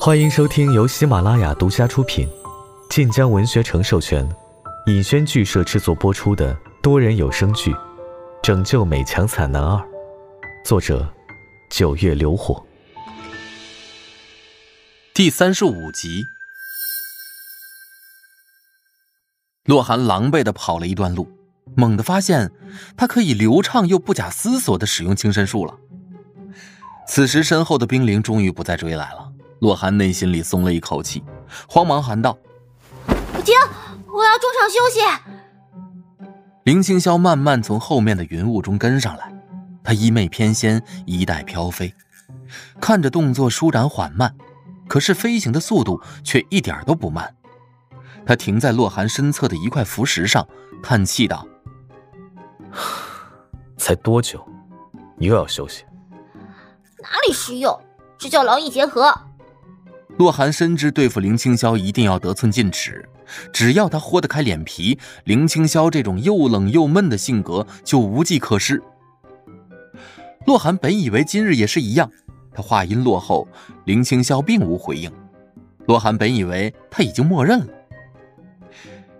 欢迎收听由喜马拉雅独家出品、晋江文学城授权、尹轩剧社制作播出的多人有声剧《拯救美强惨男二》，作者：九月流火，第三十五集。洛寒狼狈的跑了一段路，猛地发现他可以流畅又不假思索的使用轻身术了。此时，身后的冰凌终于不再追来了。洛寒内心里松了一口气，慌忙喊道：“停！我要中场休息。”林青霄慢慢从后面的云雾中跟上来，他衣袂翩跹，衣带飘飞，看着动作舒展缓慢，可是飞行的速度却一点都不慢。他停在洛寒身侧的一块浮石上，叹气道：“才多久，你又要休息？”哪里实用，这叫劳逸结合。洛寒深知对付林青霄一定要得寸进尺，只要他豁得开脸皮，林青霄这种又冷又闷的性格就无计可施。洛寒本以为今日也是一样，他话音落后，林青霄并无回应。洛寒本以为他已经默认了，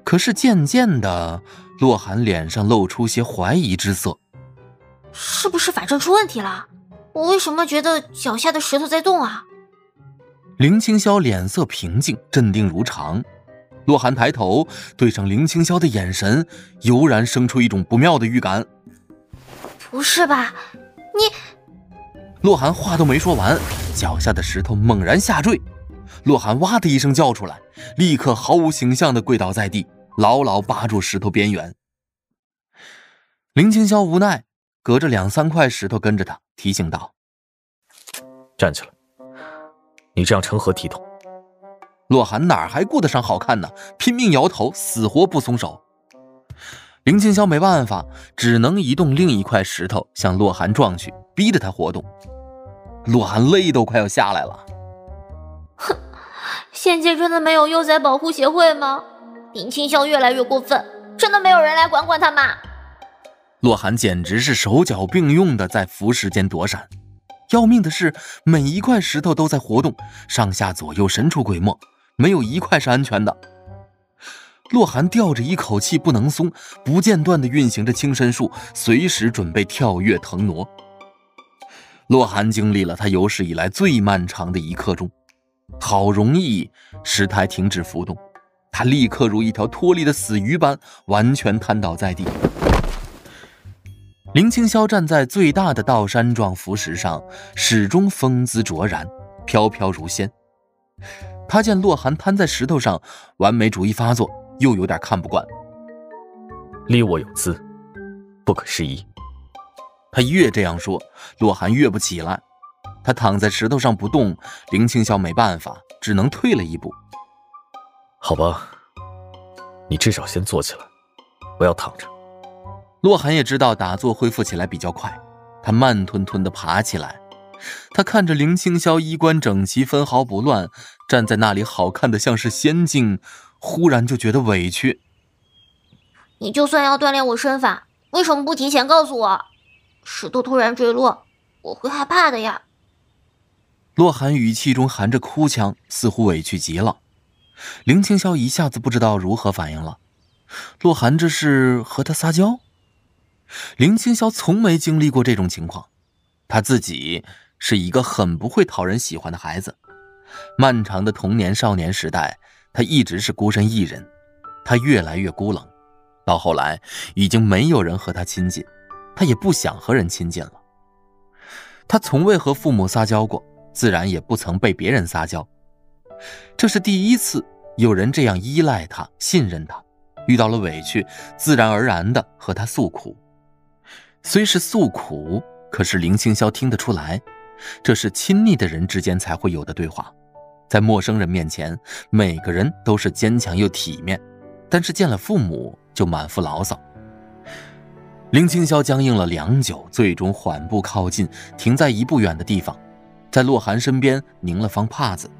可是渐渐的，洛寒脸上露出些怀疑之色，是不是法阵出问题了？我为什么觉得脚下的石头在动啊？林青霄脸色平静，镇定如常。洛寒抬头对上林青霄的眼神，油然生出一种不妙的预感。不是吧？你……洛寒话都没说完，脚下的石头猛然下坠。洛寒哇的一声叫出来，立刻毫无形象的跪倒在地，牢牢扒住石头边缘。林青霄无奈。隔着两三块石头跟着他，提醒道：“站起来，你这样成何体统？”洛寒哪还顾得上好看呢？拼命摇头，死活不松手。林青霄没办法，只能移动另一块石头向洛寒撞去，逼着他活动。洛寒泪都快要下来了。哼，仙界真的没有幼崽保护协会吗？林青霄越来越过分，真的没有人来管管他吗？洛寒简直是手脚并用的在浮石间躲闪，要命的是每一块石头都在活动，上下左右神出鬼没，没有一块是安全的。洛寒吊着一口气不能松，不间断地运行着轻身术，随时准备跳跃腾挪。洛寒经历了他有史以来最漫长的一刻钟，好容易石台停止浮动，他立刻如一条脱离的死鱼般完全瘫倒在地。林青霄站在最大的倒山状浮石上，始终风姿卓然，飘飘如仙。他见洛寒瘫在石头上，完美主义发作，又有点看不惯。立我有姿，不可失仪。他越这样说，洛寒越不起来。他躺在石头上不动，林青霄没办法，只能退了一步。好吧，你至少先坐起来，不要躺着。洛寒也知道打坐恢复起来比较快，他慢吞吞地爬起来。他看着林青霄衣冠整齐、分毫不乱，站在那里好看的像是仙境，忽然就觉得委屈。你就算要锻炼我身法，为什么不提前告诉我？石头突然坠落，我会害怕的呀。洛寒语气中含着哭腔，似乎委屈极了。林青霄一下子不知道如何反应了。洛寒这是和他撒娇？林青霄从没经历过这种情况，他自己是一个很不会讨人喜欢的孩子。漫长的童年、少年时代，他一直是孤身一人，他越来越孤冷，到后来已经没有人和他亲近，他也不想和人亲近了。他从未和父母撒娇过，自然也不曾被别人撒娇，这是第一次有人这样依赖他、信任他，遇到了委屈，自然而然的和他诉苦。虽是诉苦，可是林青霄听得出来，这是亲密的人之间才会有的对话。在陌生人面前，每个人都是坚强又体面，但是见了父母就满腹牢骚。林青霄僵硬了良久，最终缓步靠近，停在一步远的地方，在洛寒身边拧了方帕子。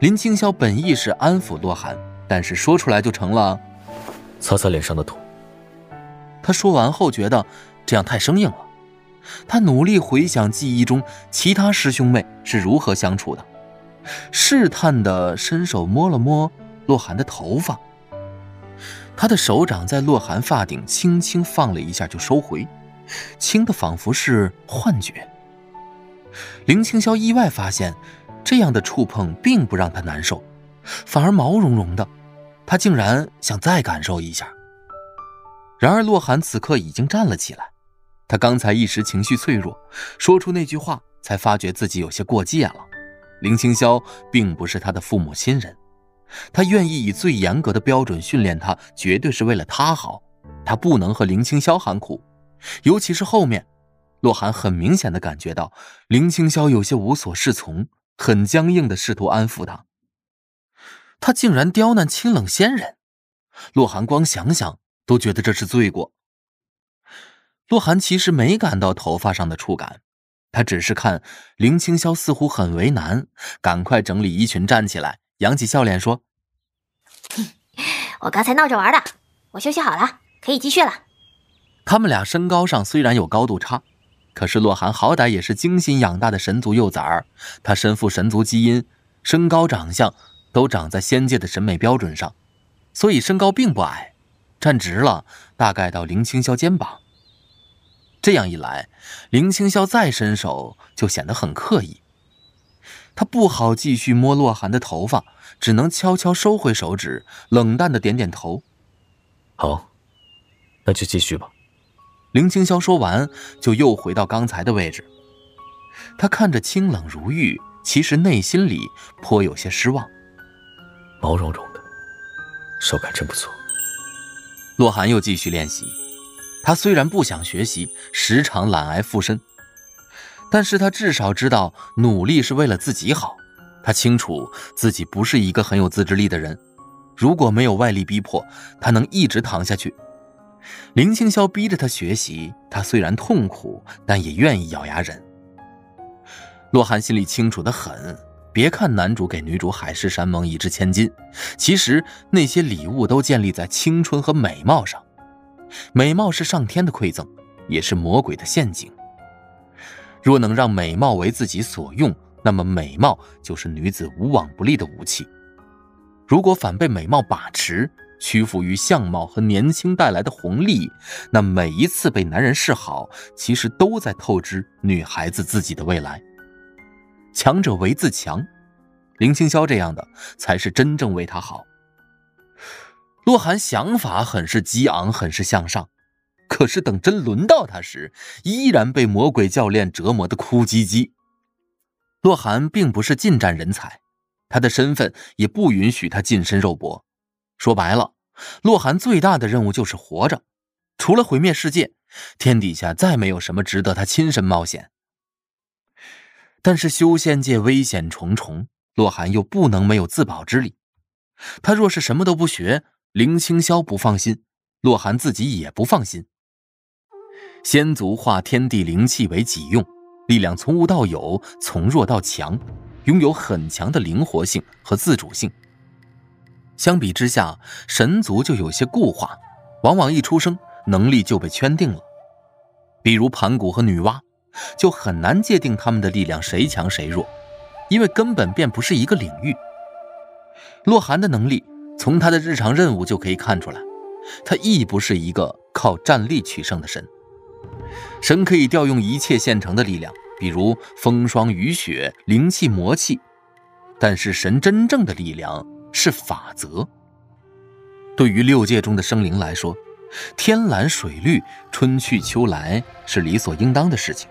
林青霄本意是安抚洛寒，但是说出来就成了擦擦脸上的土。他说完后，觉得这样太生硬了。他努力回想记忆中其他师兄妹是如何相处的，试探的伸手摸了摸洛寒的头发。他的手掌在洛寒发顶轻轻放了一下，就收回，轻的仿佛是幻觉。林青霄意外发现，这样的触碰并不让他难受，反而毛茸茸的，他竟然想再感受一下。然而洛寒此刻已经站了起来，他刚才一时情绪脆弱，说出那句话，才发觉自己有些过界了。林青霄并不是他的父母亲人。他愿意以最严格的标准训练他，绝对是为了他好。他不能和林青霄喊苦，尤其是后面，洛寒很明显的感觉到林青霄有些无所适从，很僵硬的试图安抚他。他竟然刁难清冷仙人，洛寒光想想都觉得这是罪过。洛寒其实没感到头发上的触感，他只是看林青霄似乎很为难，赶快整理衣裙站起来。扬起笑脸说：“我刚才闹着玩的，我休息好了，可以继续了。”他们俩身高上虽然有高度差，可是洛寒好歹也是精心养大的神族幼崽儿，他身负神族基因，身高长相都长在仙界的审美标准上，所以身高并不矮，站直了大概到林青霄肩膀。这样一来，林青霄再伸手就显得很刻意。他不好继续摸洛寒的头发，只能悄悄收回手指，冷淡的点点头。好，那就继续吧。林青霄说完，就又回到刚才的位置。他看着清冷如玉，其实内心里颇有些失望。毛茸茸的，手感真不错。洛寒又继续练习。他虽然不想学习，时常懒癌附身。但是他至少知道努力是为了自己好，他清楚自己不是一个很有自制力的人，如果没有外力逼迫，他能一直躺下去。林青霄逼着他学习，他虽然痛苦，但也愿意咬牙忍。洛寒心里清楚的很，别看男主给女主海誓山盟一掷千金，其实那些礼物都建立在青春和美貌上，美貌是上天的馈赠，也是魔鬼的陷阱。若能让美貌为自己所用，那么美貌就是女子无往不利的武器。如果反被美貌把持，屈服于相貌和年轻带来的红利，那每一次被男人示好，其实都在透支女孩子自己的未来。强者为自强，林青霄这样的才是真正为他好。洛寒想法很是激昂，很是向上。可是等真轮到他时，依然被魔鬼教练折磨的哭唧唧。洛寒并不是近战人才，他的身份也不允许他近身肉搏。说白了，洛寒最大的任务就是活着，除了毁灭世界，天底下再没有什么值得他亲身冒险。但是修仙界危险重重，洛寒又不能没有自保之力。他若是什么都不学，林清霄不放心，洛寒自己也不放心。仙族化天地灵气为己用，力量从无到有，从弱到强，拥有很强的灵活性和自主性。相比之下，神族就有些固化，往往一出生能力就被圈定了。比如盘古和女娲，就很难界定他们的力量谁强谁弱，因为根本便不是一个领域。洛寒的能力，从他的日常任务就可以看出来，他亦不是一个靠战力取胜的神。神可以调用一切现成的力量，比如风霜雨雪、灵气魔气，但是神真正的力量是法则。对于六界中的生灵来说，天蓝水绿、春去秋来是理所应当的事情。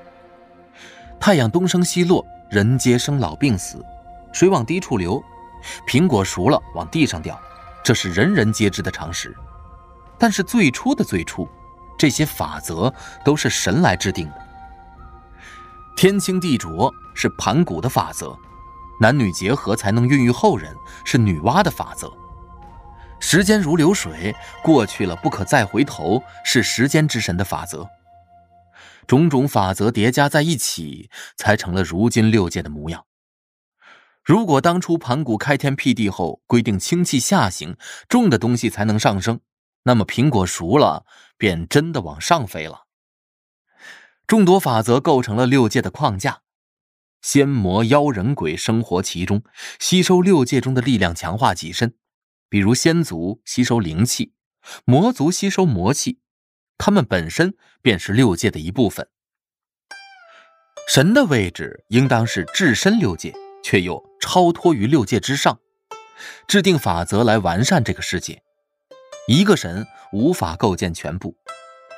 太阳东升西落，人皆生老病死；水往低处流，苹果熟了往地上掉，这是人人皆知的常识。但是最初的最初。这些法则都是神来制定的。天清地浊是盘古的法则，男女结合才能孕育后人是女娲的法则。时间如流水，过去了不可再回头是时间之神的法则。种种法则叠加在一起，才成了如今六界的模样。如果当初盘古开天辟地后规定氢气下行，重的东西才能上升。那么苹果熟了，便真的往上飞了。众多法则构成了六界的框架，仙魔妖人鬼生活其中，吸收六界中的力量，强化己身。比如仙族吸收灵气，魔族吸收魔气，他们本身便是六界的一部分。神的位置应当是置身六界，却又超脱于六界之上，制定法则来完善这个世界。一个神无法构建全部。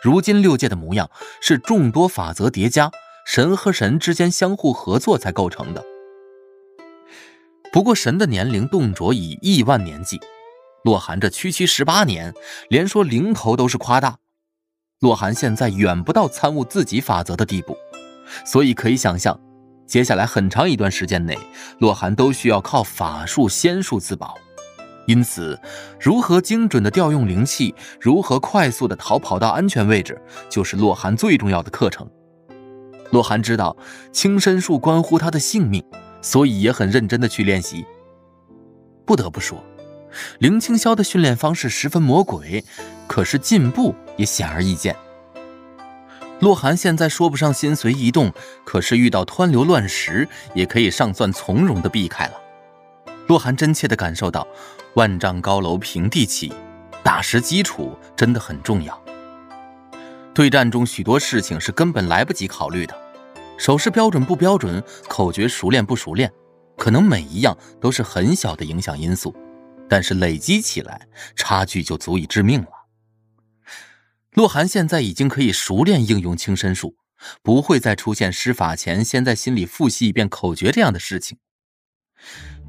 如今六界的模样是众多法则叠加，神和神之间相互合作才构成的。不过神的年龄动辄以亿万年纪，洛寒这区区十八年，连说零头都是夸大。洛寒现在远不到参悟自己法则的地步。所以可以想象，接下来很长一段时间内，洛寒都需要靠法术、仙术自保。因此，如何精准的调用灵气，如何快速的逃跑到安全位置，就是洛寒最重要的课程。洛寒知道轻身术关乎他的性命，所以也很认真的去练习。不得不说，林清霄的训练方式十分魔鬼，可是进步也显而易见。洛寒现在说不上心随意动，可是遇到湍流乱石，也可以尚算从容的避开了。洛寒真切的感受到，万丈高楼平地起，打实基础真的很重要。对战中许多事情是根本来不及考虑的，手势标准不标准，口诀熟练不熟练，可能每一样都是很小的影响因素，但是累积起来，差距就足以致命了。洛寒现在已经可以熟练应用轻身术，不会再出现施法前先在心里复习一遍口诀这样的事情。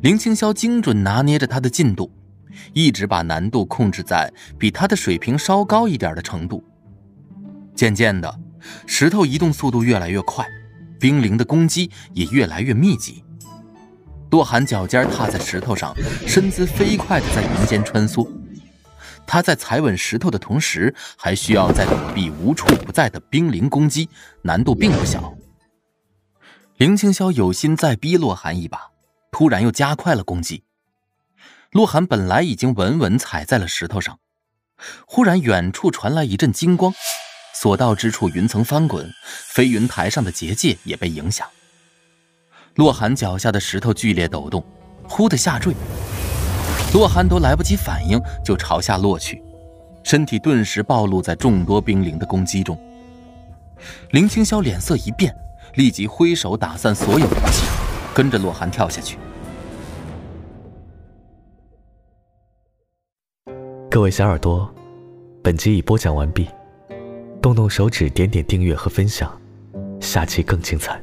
林青霄精准拿捏着他的进度，一直把难度控制在比他的水平稍高一点的程度。渐渐的，石头移动速度越来越快，冰灵的攻击也越来越密集。洛寒脚尖踏在石头上，身姿飞快的在云间穿梭。他在踩稳石头的同时，还需要在躲避无处不在的冰凌攻击，难度并不小。林青霄有心再逼洛寒一把，突然又加快了攻击。洛寒本来已经稳稳踩在了石头上，忽然远处传来一阵金光，所到之处云层翻滚，飞云台上的结界也被影响。洛寒脚下的石头剧烈抖动，忽的下坠。洛寒都来不及反应，就朝下落去，身体顿时暴露在众多冰灵的攻击中。林青霄脸色一变，立即挥手打散所有武器，跟着洛寒跳下去。各位小耳朵，本集已播讲完毕，动动手指点点订阅和分享，下期更精彩。